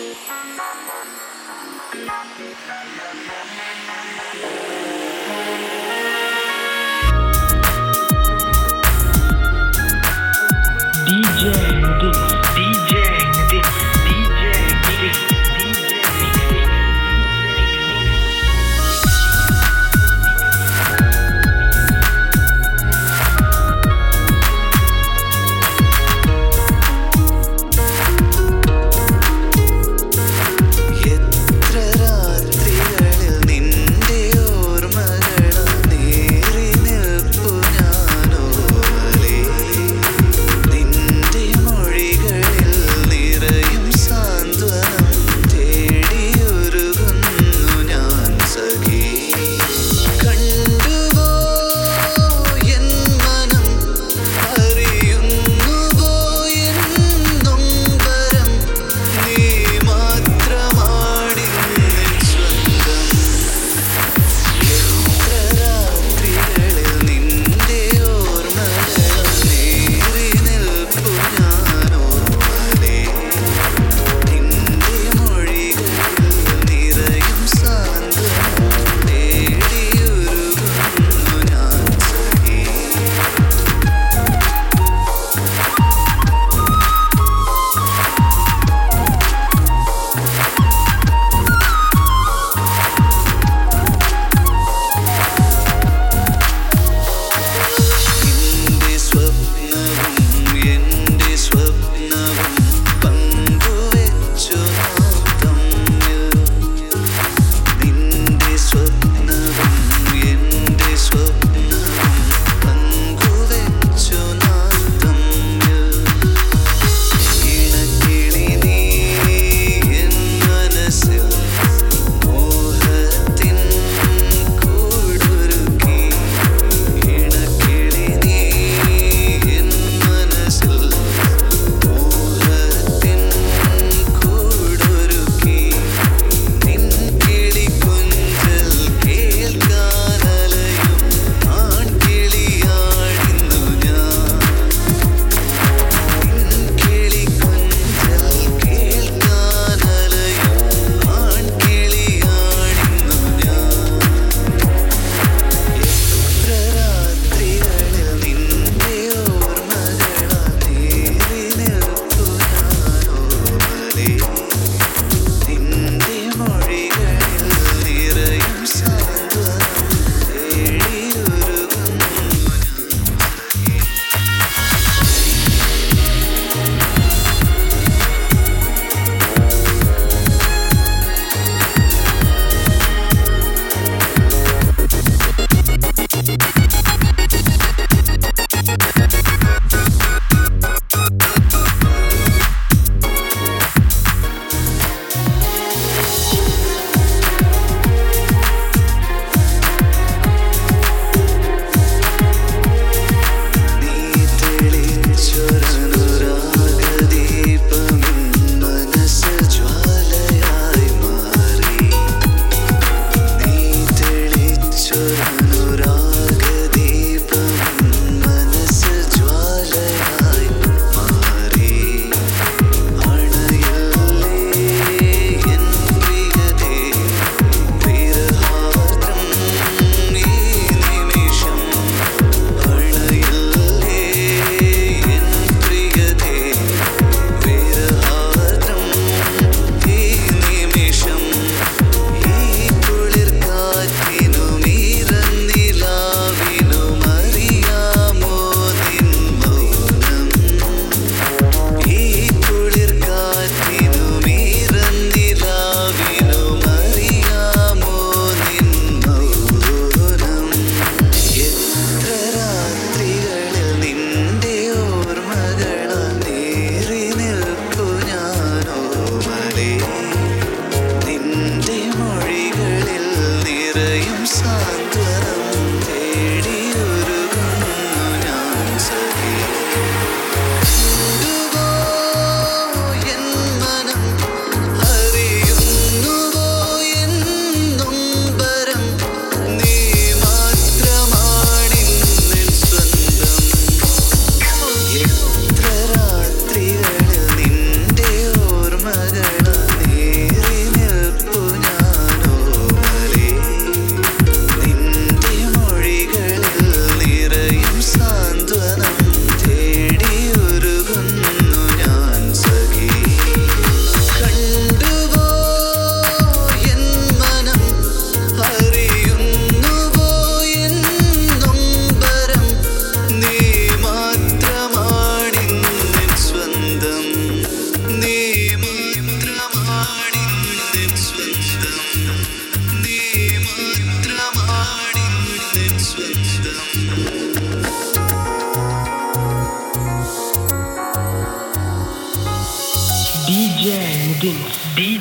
Thank you.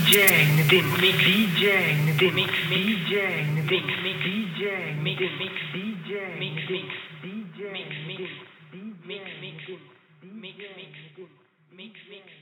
DJing, den Mix, DJing, den Mix, DJing, den Mix, DJing, Mix, Mix, DJing, Mix, Mix, DJing, Mix, Mix, Mix, Mix, Mix, Mix, Mix, Mix.